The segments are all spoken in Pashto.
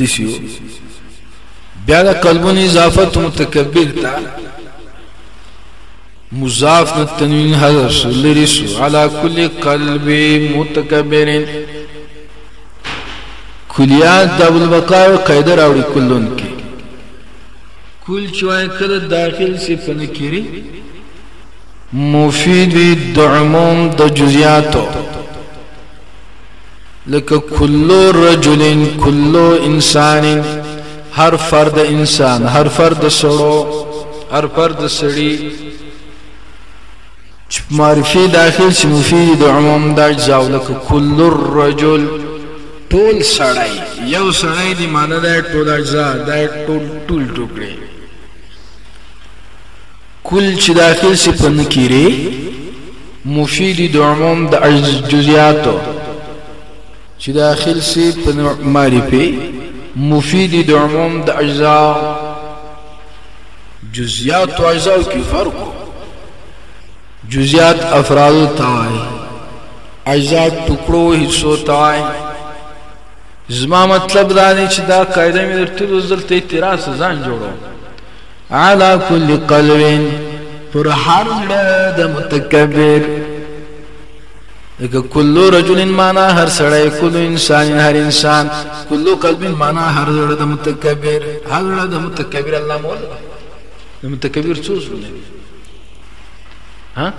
دشیو بیا د قلبون اضافت متکبر تا مضاف د تنوین حذف شو لری شو علا کل قلب متکبر کلیات د البقاء قاعده راوړي کلون کې کل چوای کله داخل سی فنکری مفید د عموم د جزئیاتو لکه کل رجل کل انسان هر فرد انسان هر فرد سړو هر فرد سړی معرفي داخل چې مفید د عموم د اجزا لکه کل الرجل ټول سړی یو سړی دی معنی دا ټول اجزا دا ټول ټول ټوکړي کل چې داخل سي په نکیرې مفیدی د عموم د جزیاتو چې داخل سي په معرفه مفیدی د عموم د اجزا جزیات او اجزا کې فرق جزیات افراد تای اجزا ټکړو حصو تای زما مطلب دا نه چې دا قاعده مې درته دلته اعتراض ځان جوړو علی کل قلب پر هر زړه د متکبر لکه کل رجل معنا هر سړی کل انسان هر انسان کل قلب معنا هر زړه د متکبر هر زړه د متکبر الله مولا د متکبر څو زړه ها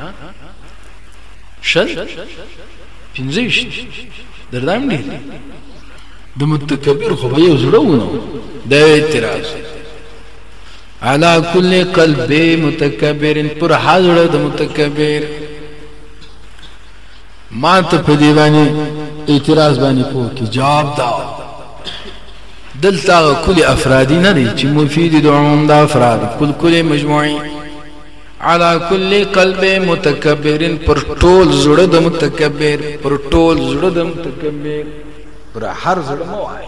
شل پنځه ویشت دردام ډېر د متکبر خو به یو زړه ونه دا اعتراض علا کل قلب متکبر پر حاضر د متکبر ما ته په دی باندې اعتراض باندې پوه کی جواب دا دلته کل افرادی نه دی چې مفید د عموم د افراد کل کل مجموعي علا کل قلب متکبر پر ټول زړه د متکبر پر ټول زړه د متکبر پر هر زړه مو وایي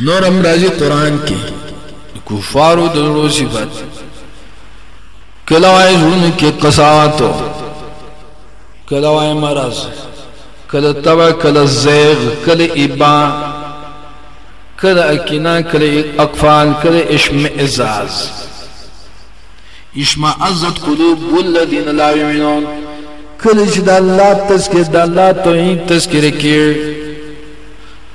نور هم راځي قران کې کفارو د زړو صفات کله وای زړونو کې قساوت کله وای مرض کله تبع کله زیغ کله ابا کله اکینا کله اقفال کله اشمئزاز اشمئزت قلوب الذين لا يؤمنون کله چې د الله تذکر د الله توحید تذکر کې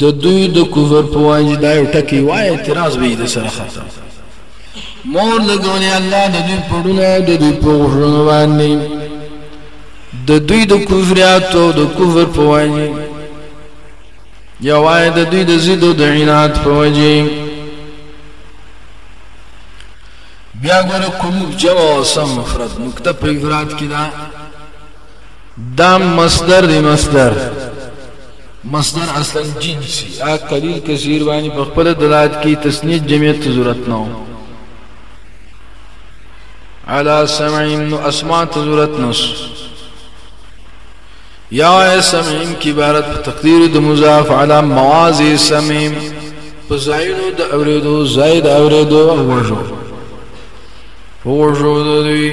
د دوی د کفر په وجه دا یو ټکی وای اعتراض به یې د سره ختم مور لګولې الله د دوی په ډونو او د دوی په غوښړونو باندې د دوی د کفریاتو د کفر په وجه یوای د دوی د ضد او د عناد په وجه بیا ګوره قلوب جمع او سم مفرد نکته په افراد کې دا دا مصدر دی مصدر مصدر اصلا جنسی ا قلیل کثیر باندې په خپل دلالت کی تسنیه جمعیت ته ضرورت نه علا سمعیم نو اسماء ته ضرورت نه یا سمعیم کی عبارت په تقدیر د مضاف علی موازی سمعیم په زایدو د اوریدو زائد اوریدو وجو وجو دوی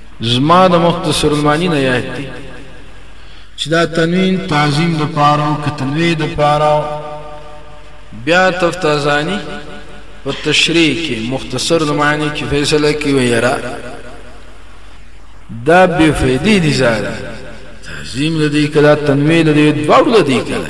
زما د مختصر المعانی نه یاد دی چې دا تنوین تعظیم د پاره او کتنوی د پاره بیا تفتازانی په تشریح کې مختصر د معنی کې فیصله کې ویرا دا به فیدی دي زار تعظیم لدی کلا تنوی لدی دوړ لدی کلا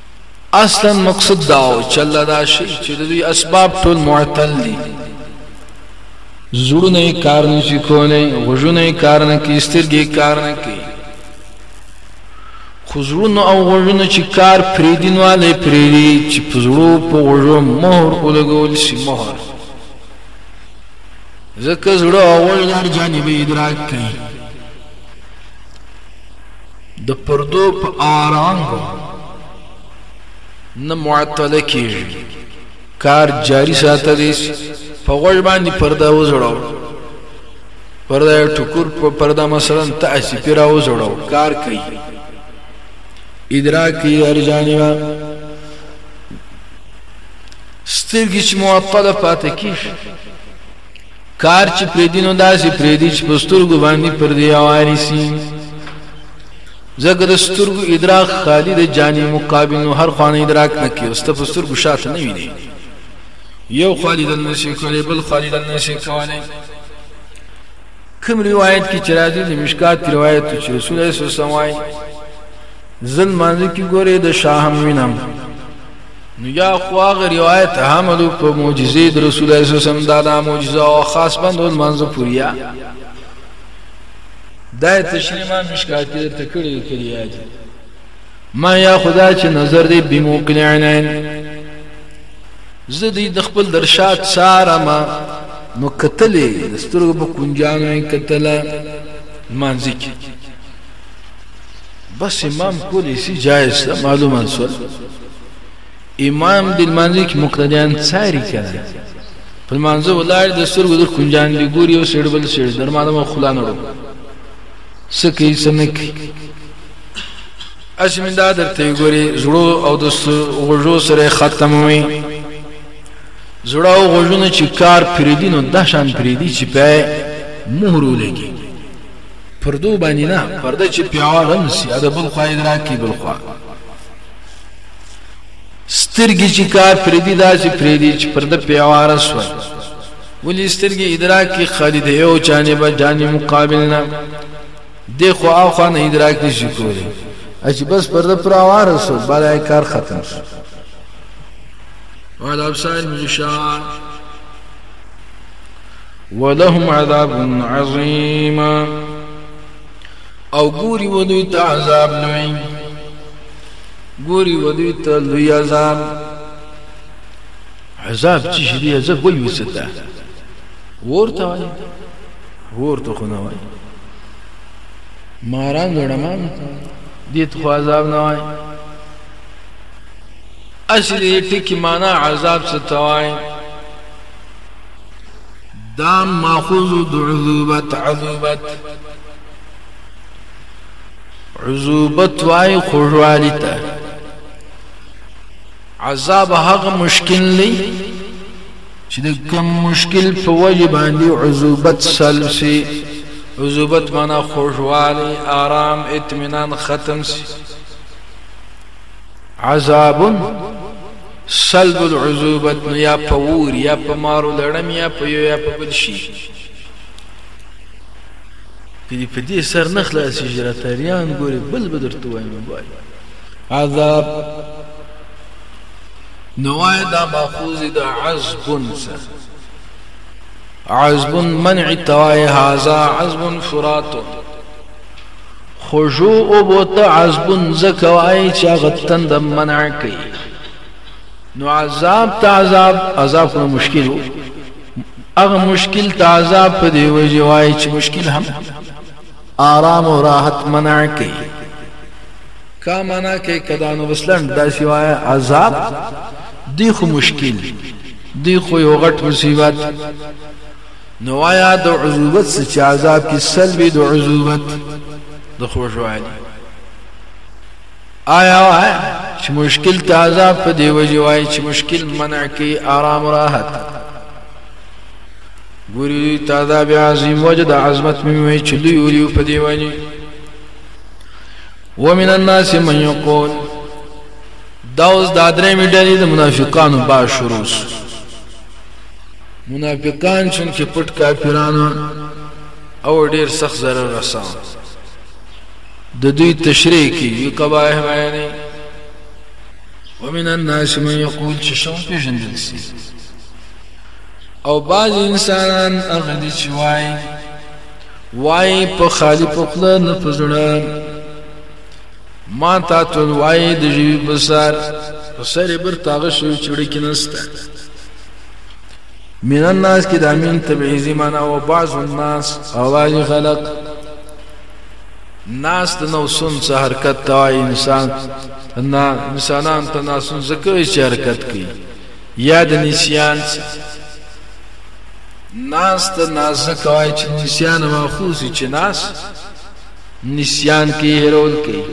اصلا مقصد داو چې الله دا شي چې د دوی اسباب ټول معطل دي زړونه کار نه شي کولای غوږونه کار نه کوي سترګې کار نه کوي خو زړونه او غوږونه چې کار پرې دي نو هلې پرې دي چې په زړو په غوږو مهر ولګول شي مهر ځکه زړه او غوږ هر جانبي ادراک کوي د پردو په اوارانګو نه معطله کیږي کار جاری ساتلی شي په غوږ باندې پرده وزړو پرده ټکور په پرده مثلا تاسو پیرا وزړو کار کوي ادراک یې هر جانبه سترګې چې معطله پاتې کیږي کار چې پرېږدي نو داسې پرېږدي چې په سترګو باندې پردې اوارې سي ځکه د سترګو ادراک خالي د جاني مقابل نو هر خوانه ادراک نه کوي اوس ته په سترګو شاته نه ویني یو خالي دل نشي کولی بل خالي دل نشي کولی کوم روایت کې چې راځي د مشکات روایت چې رسول الله صلی الله علیه وسلم ځل مانځي کې ګوره د شاه هم وینم نو یا خو هغه روایت حمل په معجزې د رسول الله صلی الله علیه وسلم دا د معجزه او خاص بند ول منځ پوریا دا تشریح ما مشکات کې ته کړی کړی یاد ما یا خدا چې نظر دې بموقن عینین زه دې د خپل درشات ساره ما نو کتلې سترګو په کنجانو کتله مانځي بس امام کولی شي جایز ده معلومه سول امام د لمانځه کې مقتدیان څاري کنه په لمانځه ولاړ د سترګو د کنجان دی ګوري او سړ بل سړ در مانه مو خلا نه وړو سکی سنک اسمه دا درته ګوري زړو او د غوجو سره ختموي زړه او غوجونه چې کار پریدي نو د شان پریدي چې په مهرو لګي پردو باندې نه پرده چې پیاوړه نسی دا بل خوا ادراک کی بل خوا سترګې چې کافر دي دا چې پرې دي چې پرده پیاوړه سو ولی سترګې ادراک کی خالی دی یو جانب جانب مقابل نه دی خو او خو نه ادراک نشي کولی اچ بس پرده پر اواره سو بلای کار ختم شو وعلى ابصار المشاع ولهم عذاب عظیم او ګوري ودوی ته عذاب لوی ګوري ودوی ته لوی عذاب عذاب چې شدي عذاب وي وستا ورته وای ورته خو نه وای ماران دړمان دې ته خو عذاب نه وای اصلي ټکی معنا عذاب ستوای دا ماخوذ د عذوبت عذوبت عذوبت وای خوشوالی ته عذاب هغه مشکل دی چې د کوم مشکل په وجه باندې عذوبت سلب سي عذوبت معنا خوشحالي آرام اطمینان ختم سي عذاب سلب العذوبت نو یا په ور یا په مارو لړم یا په یو یا په بل شي کدی په دې سر نه خلاصي جراتریان ګوري بل بدر تو وایم بای عذاب نوای دا ماخوذ دا عذب سر عذب منع توای هذا عذب فرات خوږو اوبو ته عذبون ځکه وایي چې هغه تنده منع کوي نو عذاب ته عذاب عذاب خو مشکل و هغه مشکل ته عذاب په دی وجه وایي چې مشکل هم آرام او راحت منع کوي کا منع کوي کدا نو بسلن دا سوایا عذاب دی خو مشکل دی خو یو غټ مصیبت نو آیا د عزوبت څه چې عذاب کې سلبي د عزوبت د خوشوالي آیا وای چې مشکل ته عذاب په دی وجه وای چې مشکل منع کوي آرام راحت ګوري ته عذاب عظیم وجه د عظمت مې وای چې لوی ولي په دی وجه ومن الناس من يقول دا اوس دا درې میډلې د منافقانو با شروع منافقان چون کې پټ کافران او ډیر سخت ضرر رسا د دوی تشریح کی یو کبایه بیانې ومن الناس من یقول چې شو پیژندل سي او بعض انسانان هغه دي چې وایي وایي په خالی په خپل نه پزړه ما تا ته وایي د جیب بسار په سر بر تاغه شو چړې کې نسته من الناس کې د امین تبعیزی معنا او بعض الناس او بعض خلق ناس د نوسن څخه حرکت توای انسان نا انسانان ته ناسن زکوي چې حرکت کوي یا د نسیان ناس ته ناس کوي چې نسیان ماخوذ چې ناس نسیان کې هرول کوي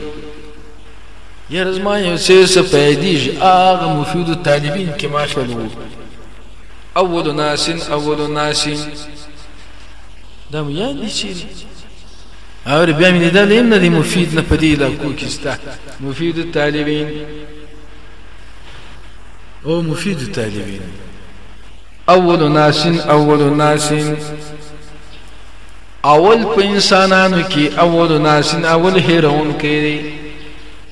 یاره زما یو څه څه پیدیږي هغه مفیدو طالبین کې ما خیال وو اول ناس اول ناس دا مو یاد دي چې اور بیا مې دا لیم نه دی مفید نه پدې علاقو کې ستا مفید طالبین او مفید طالبین اول ناس اول ناس اول په انسانانو کې اول ناسن اول هیرون کړي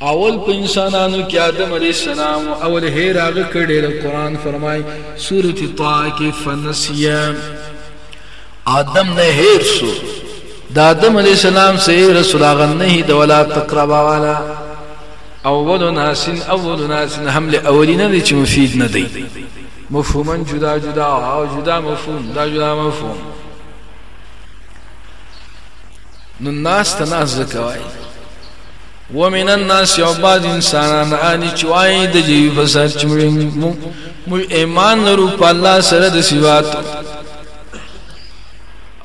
اول په انسانانو کې آدم علی السلام اول هیر هغه کړي د قران فرمای سورۃ طه کې فنسیا آدم نه هیر شو د آدم علی السلام سه رسول هغه نه د ولا تقربا والا اول ناسن اول ناسن حمل اولینه دي چې مفید نه دی مفهوما جدا جدا او جدا مفهوم دا جدا مفهوم نو ناس ته ناس زکوای ومن الناس یو بعض انسانان آنی چوای د جیوی فساد چمړي مو ایمان لرو په الله سره د صفات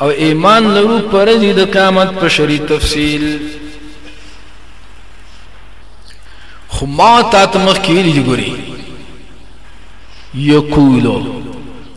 او ایمان لرو پر دې د قیامت په شری تفصیل خو ما تا ته مخکې ویلي ګوري یقولو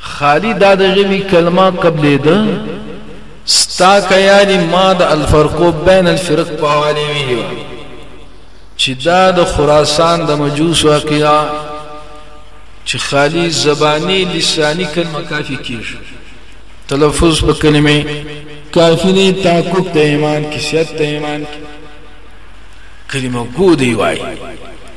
خالي دا د ژبي کلمه قبلېده ستا که یادي ما د الفرقو بین الفرق په حواله ویلي وه چې دا د خراسان د مجوس واقعا چې خالي زبانی لسانی کلمه کافي کیږي تلفظ په کلمه کافی نه تعقب ته ایمان کی سیادت ته ایمان کی کلمه گو دی وای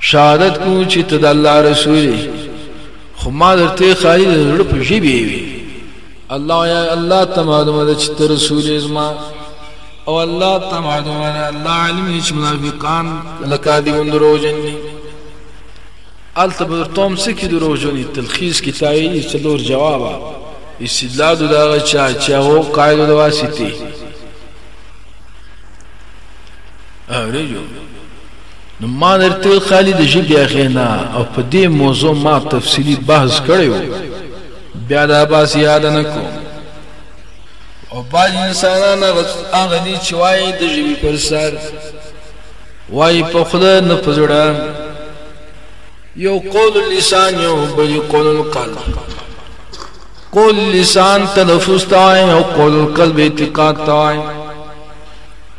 شهادت کوم چې ته د الله رسول یې خو ما درته خالي د زړه په ژبې وي الله یا الله ته معلومه ده چې ته رسول یې زما او الله ته معلومه ده الله علم یې چې منافقان لکاذبون دروژن دي هلته به درته هم څه کې دروژن دي تلخیص کې تایید څلور جوابه استدلال د هغه چا چې هغه قاعده د واسطې اوریجو نو ما درته خالي د ژبې اغینا او په دې موضوع ما تفصیلی بحث کړی و بیا دا باز یاد نه کوم او باز انسانان هغه دي چې وایي د ژبې پر سر وایي په خدای نه پزړه یو قول اللسان یو بل قول القلب قول لسان تلفظ تاوائیں اور قول القلب اعتقاد تاوائیں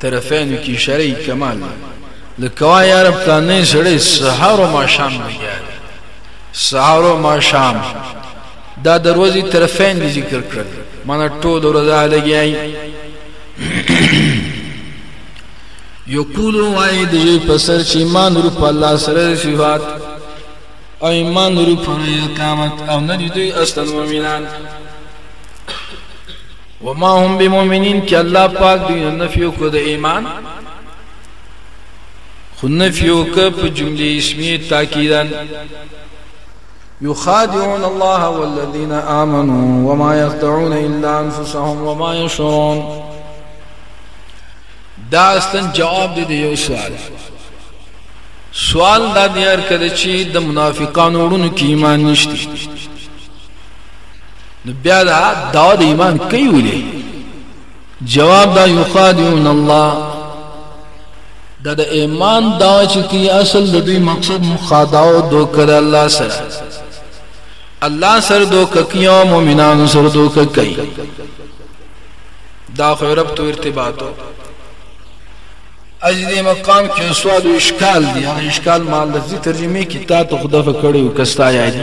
طرفینو کی شرعی کمال دی لکه وا یاره پلانی سړی سهار او ماښام لګیا دی سهار او ماښام دا د ورځې طرفین دی ذکر کړل مانه ټول ورځ لګیای یقول وای د یو پسر چې ایمان ور په الله سره صفات او ایمان ور په قیامت او نه دی اصلا مؤمنان وما هم بمؤمنین چې الله پاک دوی نفي وکړ د ایمان خو نفي وکړ په جمله اسمیه تاکیدن يخادعون الله والذين آمنوا وما يخدعون إلا أنفسهم وما يشعرون دا اصلا جواب دی یو سوال سوال دا دیار کړی چې د منافقانو ورونو کې ایمان نشته نو بیا دا دعوه د ایمان کوي ولې جواب دا یخادعون الله دا د ایمان دعوه چې کی اصل د دوی مقصد مخادعه او دوکه د الله سره الله سره دوکه کوي او مؤمنانو سره دوکه کوي دا خو رب تو ارتباطو اج دې مقام کې سوال او اشکال دی هغه اشکال مال د ترجمه کې تا ته خدافه کړو کستا یادی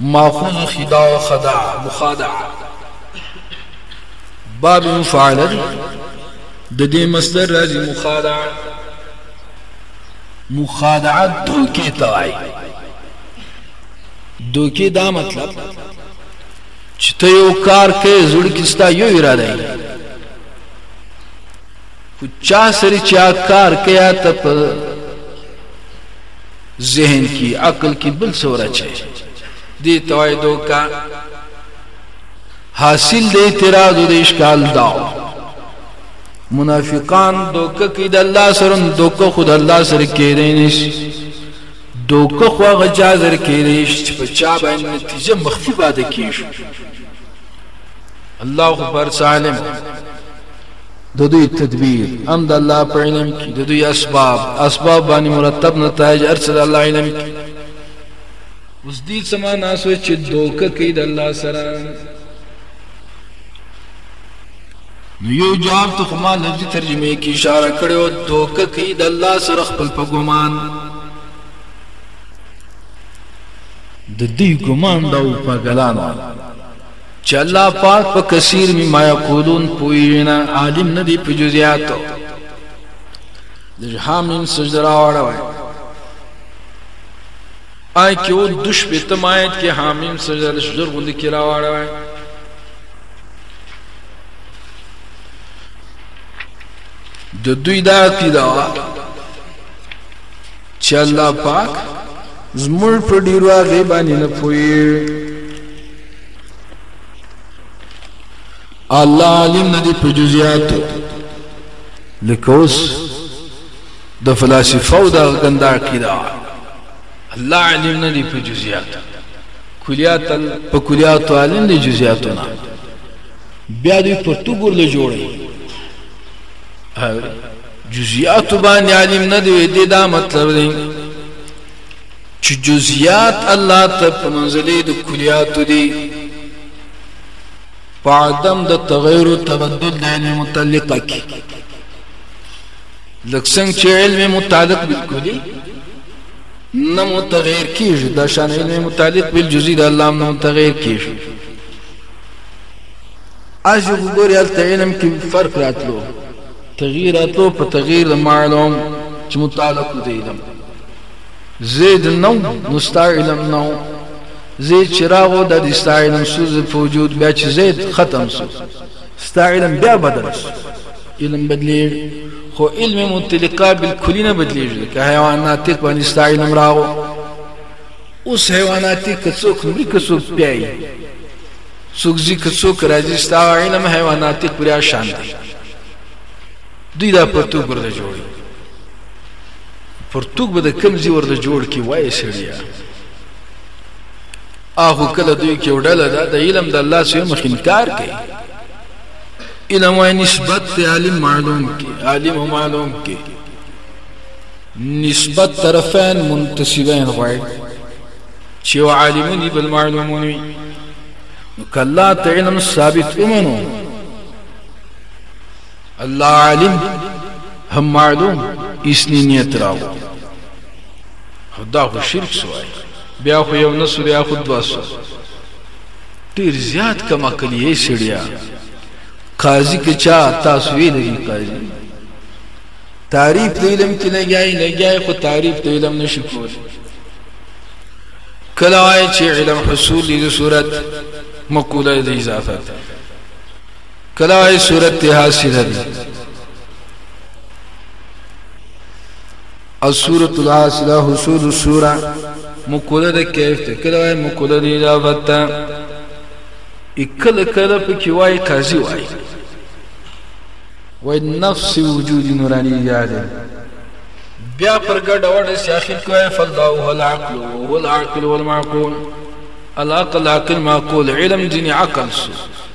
ماخوذ خداع او خداع، مخادعه، باب مفاعله دي، د دې مصدر راځي مخادعه، مخادعه دوکې ته وایي، دوکې دا مطلب چې ته یو کار کوې زړه کې ستا یو اراده وي خو چا سره چې کار کوي ته په ذهن کی عقل کی بل څه ورچه دی توای دوکا حاصل د اعتراض او د اشکال داو منافقان دوکه کی د الله سره دوکه خود الله سره کېدې نش دوکه خو هغه چا سره کېدې چې په چا باندې نتیجه مخفي باد کیږي الله خو پر عالم د دوی تدبیر هم د الله په علم کې د دوی اسباب اسباب باندې مرتب نتایج ارڅ د الله علم کې اوس دې سمانا سو چې دوکه کې د الله سره نو یو جواب ته خو ما لفظي ترجمه کې اشاره کړو دوکه کې د الله سره خپل په ګمان د دې ګمان دا په ګلانو چې الله پاک په کثیر مما یقولون پوی نه عالم نه دی په جزئیاتو د حامیم سجده راوړوي آی کې او دش په تمایت کې حامیم سجده د شجر غوندې کې راوړوي د دوی دا عقیده چې الله پاک زموږ په ډیرو غیبانی نه پوي الله عالم ندی په جزئیات لکه اوس د فلسفه او د غندا عقیده الله عالم ندی په جزئیات کلیات په کلیات عالم دی جزئیاتونه بیا دوی په توګور له جوړي جزئیات باندې عالم ندی دی دا مطلب دی چې جزئیات الله ته په منزلې د کلیاتو دي په عدم د تغیر او تبدل د علم متعلقه کې لکه څنګه چې علم متعلق بالکلی نه متغیر کیږي د شان علم متعلق بالجزئی د الله نه متغیر کیږي اج وګوري ال علم کې فرق راتلو تغییر راتلو په تغییر معلوم چې متعلق دی علم زید نو نو ستا علم نو زید چراغو د دې ستا علم سوز په وجود بیا چې زید ختم سو ستا علم بیا بدل سو علم بدلیږي خو علم متلقا بالکلی نه بدلیږي که حیوانات باندې ستا علم راغو اوس حیوانات که څوک مري که څوک پیایي څوک ځي که څوک راځي ستا علم حیوانات پرې شان دی دوی دا پرتوګ ورله جوړی پرتوګ به د کم ځی ورله جوړ کی وای سړیا اخو کله دوی کې وډله ده د علم د الله سره مخ انکار کوي علم وای نسبت ته عالم معلوم کې عالم معلوم کې نسبت طرفین منتسبین غواړي چې عالمون بل معلومون وي کله ته علم ثابت ومنو الله عالم هم معلوم اسنی نیت راو خدا خو شرک سوای بیا خو یو نسو بیا خو دواسو ډیر زیات کم عقلی سړیا قاضی که چا تاسو ویل دی قاضی تعریف د علم کې نه گیای نه گیای خو تعریف د علم نشي کول کله وای چې علم حصول دي صورت مقوله د اضافت کلای صورت ته حاصل دي او سورۃ الحاصله حصول السوره مقوله د کیف ته کلای مقوله دی دا وتا اکل کله په کی وای قاضي وای وای نفس وجود نورانی یاده بیا پر ګډ وړ سیاخی کوی فلداو هل عقل هل عقل والمعقول العقل عقل معقول علم دین عقل سو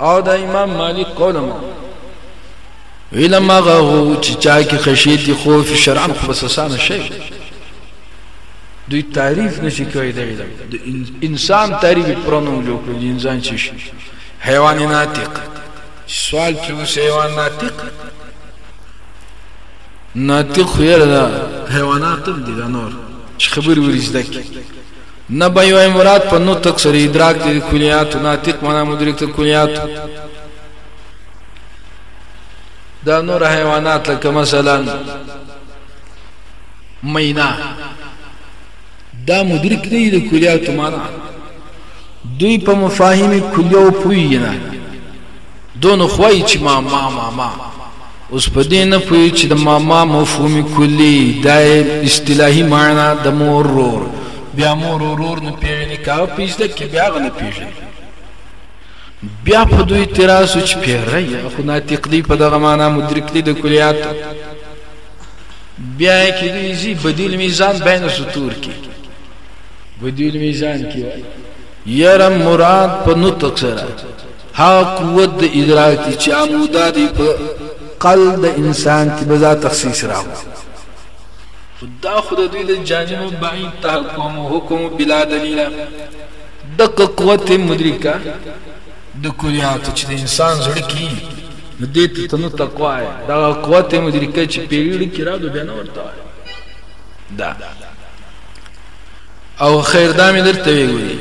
او دا امام مالک قولم علم هغه هو چې چا کې خشیت دي خوف شرعن خو بس اسانه شي دوی تعریف نشي کوي د علم د انسان تعریف پرونو جوړ کړي انسان چې حیوان ناطق سوال چې اوس حیوان ناطق ناطق خو یې حیوانات هم دي دا نور چې خبر ورزده کی نه به یوه مراد په نطق سره ادراک ته د کلیاتو ناطق معنا مدرک ته کلیاتو دا نور حیوانات لکه مثلا مینا دا مدرک نه د کلیاتو معنا دوی په مفاهیم کلیو پوی نه دون خوای چې ما ما ما ما اوس په دې نه پوهېږي چې د ماما مفهوم کلي دا یې اصطلاحي مانا د مور رور بیا مور ورور نه پېژني که هغه پېژده کړي بیا هغه نه پېژني بیا په دوی اعتراض چې پیری خو ناطق دی په دغه معنا مدرک دی د کلیات بیا کې دی زی بدیل میزان بین سطور کې بدیل میزان کې یاره مراد په نطق سره هغه قوت د ادراک دی چې عمودا دی په قل د انسان کې بزا تخصیص راو خدا خود دوی د جانب بعید تحکم حکم بلا دلیل دغه قوت مدرکه د کلیات چې د انسان زړه کې د دې ته تنو تقوا ہے دا قوت مدرکه چې پیړ کې را دو بیان ورته دا او خیر دا مې درته ویلي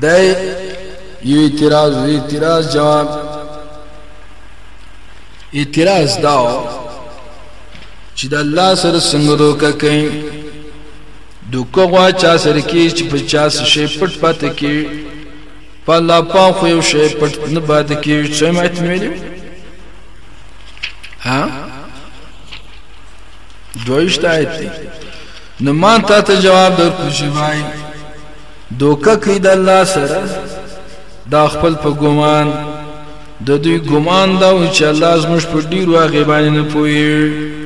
ده یو اعتراض و اعتراض جواب اعتراض داو چې د الله سره څنګه دوکه کوي دوکه غوا چا سره کې چې په چا شي پټ پاتې کې په الله په خو یو شي پټ نه باد کې چې ما اتمنه ها دویشت آیت دی نو مونږ تاته جواب درکړو چي وايي دوکه کوي د الله سره دا خپل په ګمان د دوی ګمان دا و چې الله زموږ په ډیرو هغه باندې نه پوهیږي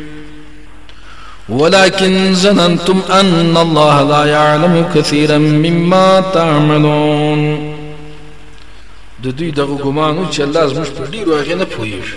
ولكن ظننتم أن الله لا يعلم كثيرا مما تعملون د دوی دغه ګمانو چې الله زموږ په ډیرو هغه نه پوهیږي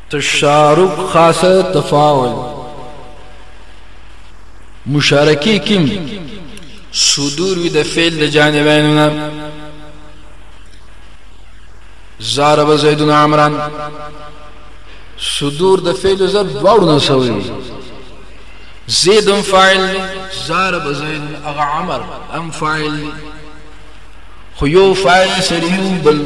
تشارک خاصه تفاول مشارکی کم صدور وی د فعل د جانبینو نه زارب زیدون عمران صدور د فعل زر دواړو نه سوی زید فاعل زارب زید اغه عمر ام فاعل خو یو فاعل سره یو بل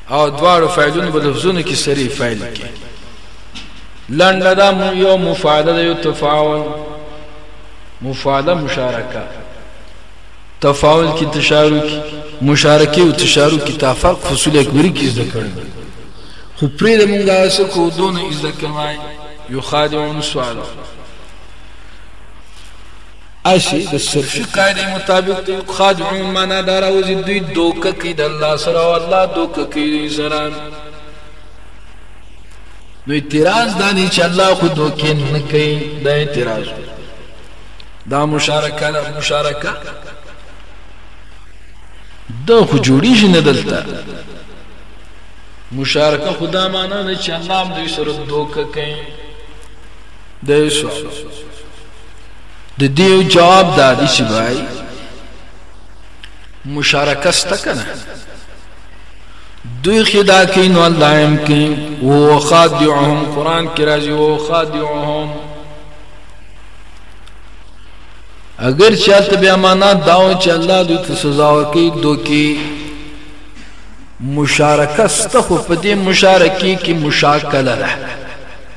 او دواړو فعلونو په لفظونو کې سری فعل کې لنډه دا یو مفاعله ده یو تفاعل مفاعله مشارکه تفاعل کې تشارک مشارکه او تشارک کې تفاق فصول اکبری کې زده کړل خو پرې د مونږ دا څه کو دون زده کمای یو خادعون سوال اشی د صرفی قاعدی مطابق خادعون مانا دا راوزی دوی دوکه کی د الله سره او الله دوکه کی دوی سره نو اعتراض دانی چې الله خو دوکه نه کوي دا اعتراض دا مشارکه دا مشارکه دا خو جوړیږي نه دلته مشارکه خدا معنا نه چې الله هم دوی سره دوکه کوي دی شو د دې جواب دا دی چې بای مشارکه ستا کنه دوی خدا کې نو الله هم کې او خادعهم قران کې راځي او خادعهم اگر چاته بیا معنا داو چې الله دوی ته سزا ورکړي دوکي مشارکه ستا خو په دې مشارکه کې مشاکله ده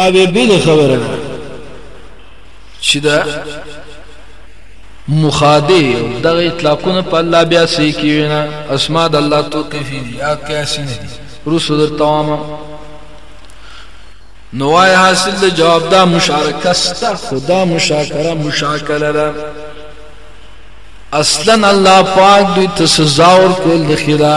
او بل خبره ده چې دا مخاده دغه اطلاقونه په الله بیا سې کیونه اسماء د الله توقیفی دي یا کیسی نه دي رسو در تمام نوای حاصل د جواب دا مشارکه ستا خدا مشاکره مشاکله ده اصلا الله پاک دوی ته سزا ورکول د خدا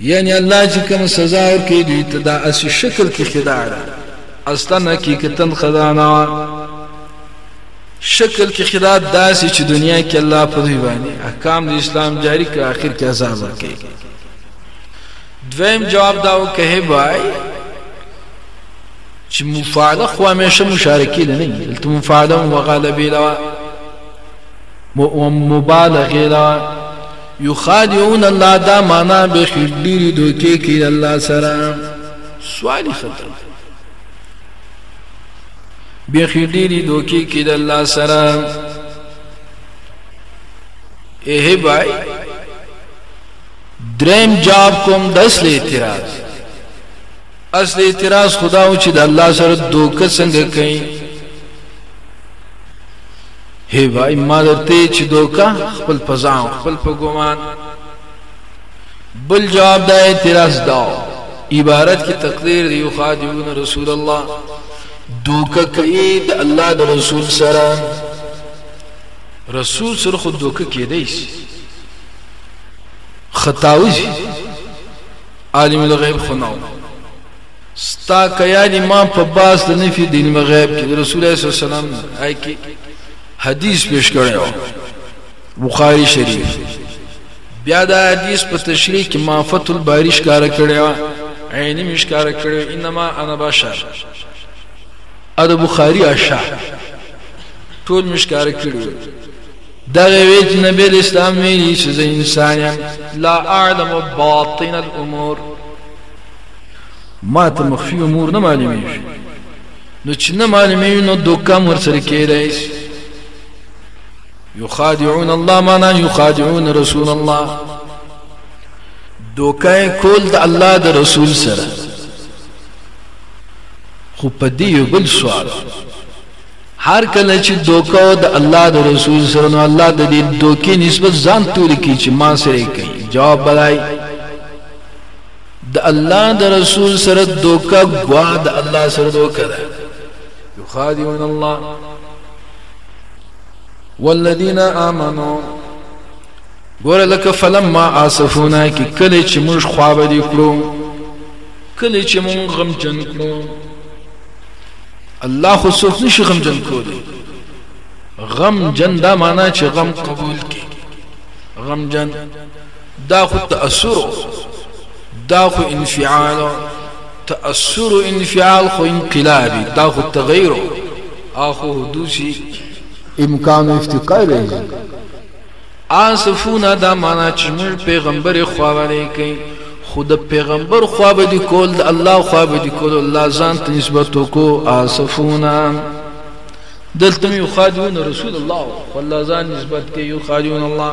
یعنی الله چې کوم سزا ورکړي دوی ته دا اسی شکل کې خداع ده اصلا حقیقتا خداع نه شکل کې خداع داسې چې دنیا کې الله په دوی باندې احکام د اسلام جاری کړ اخر کې عذاب ورکړي دویم جواب دا وکه بای چې مفاعله خو همیشه مشارکین نه دلته مفاعله مغالبه لا مبالغه لا یخادعون الله دا معنا به خډيري دوکي کې الله سره سوال ختم به خډيري دوکي کې الله سره اے بھائی دریم جواب کوم د اصل اعتراض اصل اعتراض خدا او چې د الله سره دوکه څنګه کوي هی وای ما درته چې دوکه خپل په ځان خپل په ګمان بل جواب دا اعتراض دا عبارت کی تقدیر دی خادمون رسول الله دوکه کوي د الله د رسول سره رسول سره خود دوکه کېدای شي خطاوي عالم الغیب خناو ستا که یعنی ما په باس د نفی د علم غیب کې رسول الله صلی الله علیه وسلم آی کې حدیث پیش کړی و بخاری شریف بیا دا حدیث په تشریح کې ما فتح الباری ښکارا کړی و عینی مشکار کړی انما انا بشر ا د بخاری اشا ټول مشکار کړی دغه ویج نبی اسلام ویلی چې انسان لا اعلم باطن الامور ما ته مخفي امور نه معلومیږي نو چې نه معلومیږي نو دوکه مور سره کېدای شي یخادعون الله معنا یخادعون رسول الله دوکه کول د الله د رسول سره خو په دې یو بل سوال هر کله چې دوکه د الله د رسول سره نو الله د دې دوکې نسبت ځان توري کی چې ما سره کوي جواب بدای د الله د رسول سره دوکا غوا د الله سره دوکا ده یخادعون الله والذین آمنوا ګور لکه فلما اسفونا کی کله چې موږ خواب دي کړو کله چې موږ غم جن کړو الله خو څوک نشي غم جن کولی غم جن دا معنا چې غم قبول کی غم جن دا خو تأثر دا خو انفعال تأثر انفعال خو انقلابي دا خو تغیر اخو حدوثي امکان افتقای راځي آسفونا دا معنا چې موږ پیغمبر خواورې کوي خو د پیغمبر خوا به دي کول د الله خوا به دي کول الله ځان ته نسبت وکړو آسفونا دلته یو خادون رسول الله والله ځان نسبت کوي یو خادون الله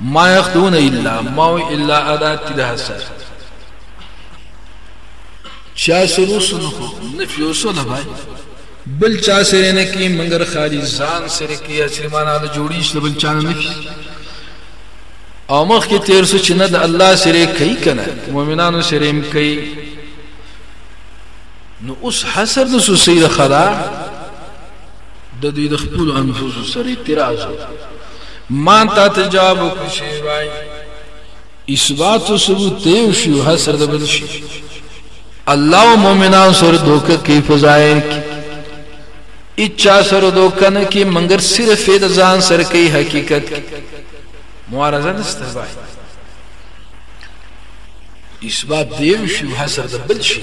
ما يخدون الا ما الا ادات کې د حسر چا سرو سنو نفي وسله بای بل چا سره نه کی منګر خالی ځان سره کی چې معنا د جوړیش د بل چا نه کی او مخ کې تیر سو چې نه د الله سره کوي کنه مؤمنانو سره هم کوي نو اوس حسر د سوسید خلا د دوی د خپل انفوذ سره اعتراض ما ته تجاب کوشي وای اثبات او ثبوت ته شی او حسر د بل شي الله او مؤمنان سره دوکه کوي فظاهر کی اچا سره دوکه نه کی منګر صرف د ځان سره کوي حقیقت کی معارضه نشته وای اثبات دیو شی حسر د بل شي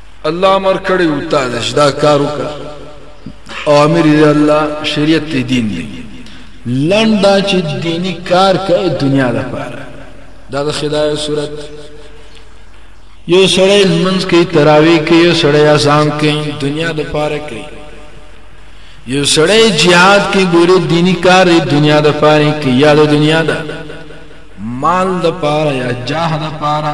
الله امر کړی او تا دې دا کار وکړه اوامر یې الله شریعت دی دین دی لنډا چې دینی کار کوي دنیا لپاره دا د خدای صورت یو سړی منځ کوي تراوی کوي یو سړی اذان کوي دنیا لپاره کوي یو سړی jihad کوي ګوره دینی کار دنیا لپاره کوي یا د دنیا دا مال لپاره یا جاه لپاره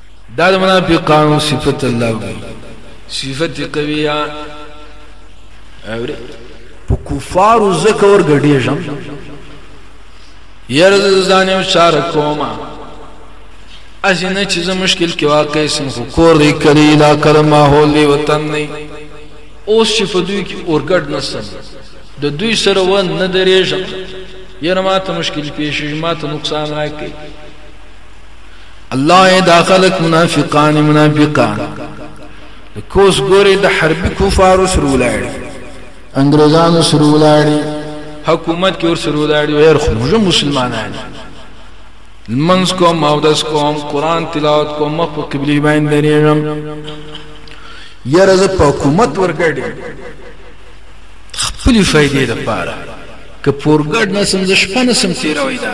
دا د منافقانو صفت الله وی صفت قویه اوره په کفارو زکه ور ګډېږم یره ځان یو شار کومه اسی نه چې زه مشکل کې واقع سم خو کور دی کړی لا کړ ماحول دی وطن نه اوس چې په دوی کې اورګډ نسم د دوی سره و نه درېږم یره ما ته مشکل پیښ ما ته نقصان راکړي الله دا خلق منافقان منافقان کوس ګوري د حربي کفارو سره ولاړي انګريزانو سره ولاړي حکومت کې ور سره ولاړي غیر خو مسلمانان منځ کوم او داس کوم قران تلاوت کوم مخ په قبلي باندې درېږم یاره زه په حکومت ورګړې خپل فائدې لپاره که پورګډ نه سم زه شپه نه سم تیروي دا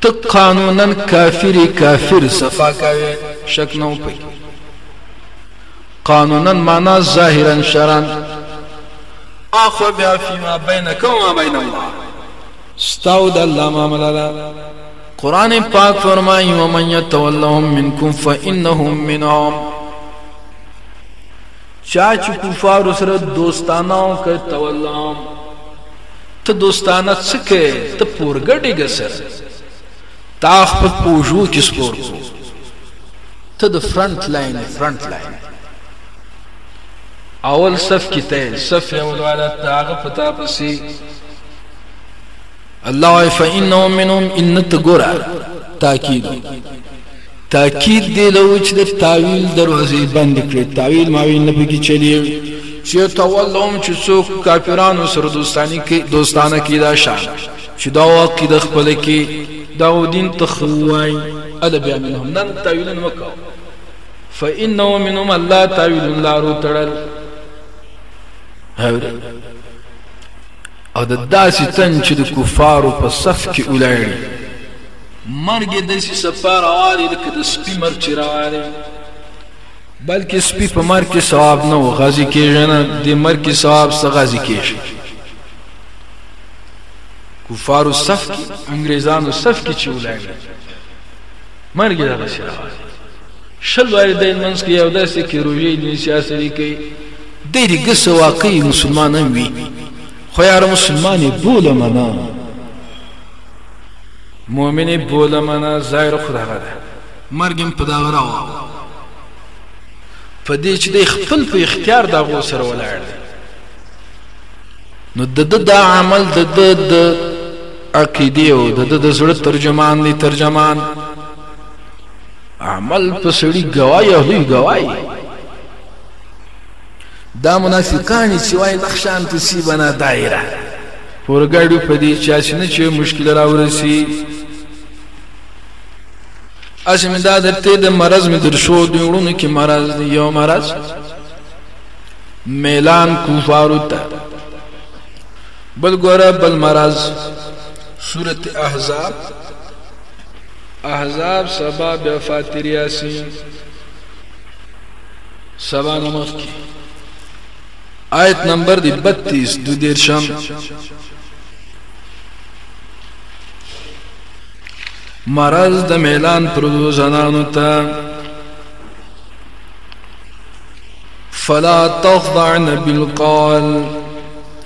ته قانونا کافری کافر صفا کوي شک نو پي قانونا معنا ظاهرا شرعا اخو بیا فيما بينك وما بين الله استاو د الله معاملہ دا قران پاک فرمایي ومن يتولهم منكم فانهم منهم چا چې کفارو سره دوستانه وکړ ته ولام ته دوستانه څه کې ته پورګډې ګسر تا خپل پوجو کې سپور کو ته د فرنٹ لاین فرنٹ لاین اول صف کې ته صف یو ډول ته هغه پتا پسې الله فإنه منهم ان تغرا تاکید تاکید دی لو چې د تعویل دروازې بند کړي تعویل ماوی نه پکې چلی چې تولوم چې څوک کافرانو سره دوستانی کې دوستانه کې دا شان چې دا عقیده خپل کې دا دین تخوای الا بیا منهم نن تعویل نه وکاو فإنه منهم الله تعویل الله رو تړل هاوري او د داسې تن چې د کفارو په صف کې ولاړي مرګ یې داسې سپه روا دی لکه د سپي مرګ چې روا دی بلکې سپي په مرګ کې ثواب نه و غازي کېږي نه د مرګ کې ثواب څه غازي کېږي کفارو صف کې انګريزانو صف کې چې ولاړي مرګ یې دغسې روان دی شل والدین منځ کې یو داسې کې روژې دیني سیاسري کوي دی دې ګسه واقعي مسلمان هم وي خو یار مسلمان یې بوله منه مؤمن یې بوله منه ظاهر خو دغه ده مرګ هم په دغه راوه په دې چې دی خپل په اختیار دغو سره ولاړ دی نو د د عمل د د عقیدې او د د زړه ترجمان دی ترجمان عمل په سړي گواي او دی گواي دا منافقان چې وای نقشان تسی بنا دایره پورګړو په دې چا چې نه چې مشکل راورسي اسمه دا درته د مرض می در شو دی وړونو کې مرض دی یو مرض میلان کفارو ته بل ګوره بل مرض سورت احزاب احزاب سبا بیا فاتریاسی سبا نمخ کی آیت نمبر دی بتیس دو دیر شم مرض د میلان پردو زنانو تا فلا تخضعن بالقول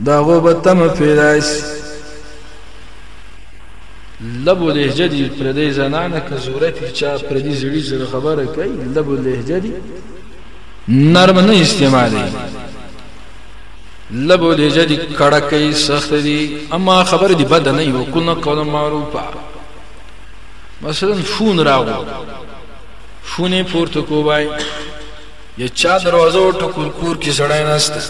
د هغو به تمه پیدا شي لب و لهجه دي پردی زنانه که زوره پی چا پردی زړي سره خبره کوي لب و لهجه دي نرم نه استعمالي لب و لهجه دي کړکې سخت دي اما خبره دي بد نه یو کله قول معروفه مثلا فون راغو فونې پورته کوبای د چا دروازه و ټکور کور کې سړی نسته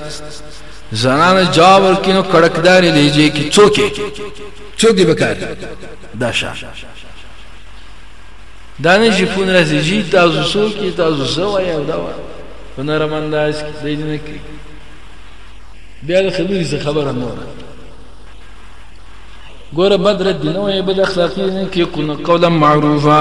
زنانه جواب ورکړي نو کړکدارې لهجې کې څوک څوک دې بکار دا شا دا نه شي فون راځي جی تاسو څوک یې تاسو څه وایي او دا وایي په نرم انداز کې دی نه کوي بیا د خبرې څه خبره نه وره ګوره بد رد نه وایي بد اخلاقي نه کوي قولا معروفه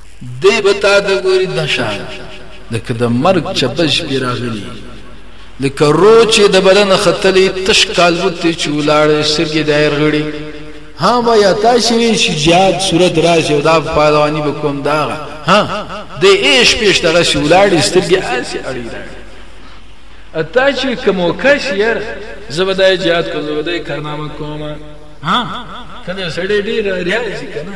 دی به تا ته ګوري دشان لکه د مرګ چپه شپې راغلي لکه روح چې د بدن ختلي تش کالبوت دی چې ولاړې سترګې د ایرغړي ها ما یا تاسو وی چې جهاد صورت راځي او دا پهلواني به کوم داغه ها د ایش پیش دغه شي ولاړې سترګې آسي اړي راړي اتا چې کوم وکاش ير زبدای جهاد کوم زبدای کارنامه کوم ها کله سړی ډیر ریاضي کنه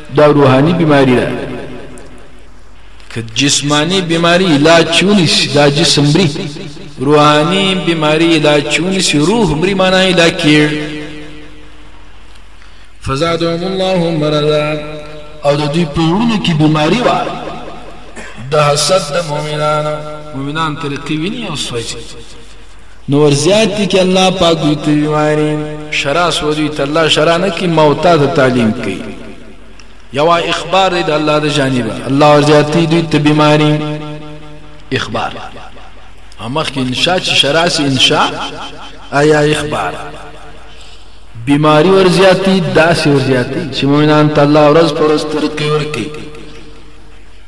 دا روحاني بیماری ده که جسمانی بیماری علاج چونی سی دا جسم مری روحانی بیماری علاج چونی سی روح مری مانا علاج کیڑ فزادهم الله مرضا او د دوی په وړونو کې بیماری و د حسد د مؤمنانو مؤمنان طریقې ویني او سوچي نو ورزیات دي کې الله پاک دوی ته بیماری شراس و دوی ته الله شرا نه کی موتا ته تعلیم کوي یو اخبار دی د الله د جانبه الله ورزیات دي دوی ته بیماری اخبار امخ کې انشاء چې شراس انشاء آیا اخبار بیماری ورزیات دي داسې ورزیات دي چې مؤمنان ته الله ورځ پر ورځ ترقی ورکړي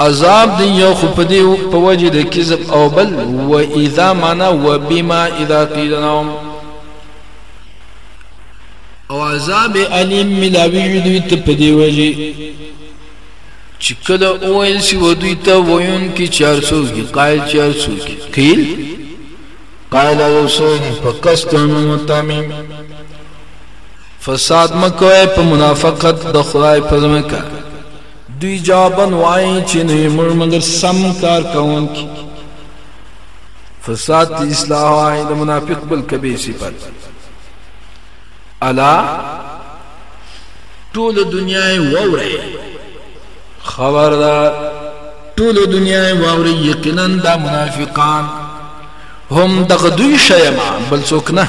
عذاب دی یو خو په دی په وجه د کذب او بل و اذا معنا و بما اذا قیل لهم او عذاب الیم ملاوی دوی ته په دی وجه چې کله اویل سی و دوی ته ویون کی چار سوګي قائل چار سوګي قیل قائل رسول فقستم متمم فساد مکوې په منافقت د خدای په ځمکه دوی جواباً وايي چې نه یې موږ مګر سم کار کوونکي. فساد ته اصلاح وايي د منافق بل کبیر صفت. الا ټوله دنیا یې واورئ خبردار ټوله دنیا یې واورئ یقینا دا منافقان هم دغه دوی شیما بل څوک نه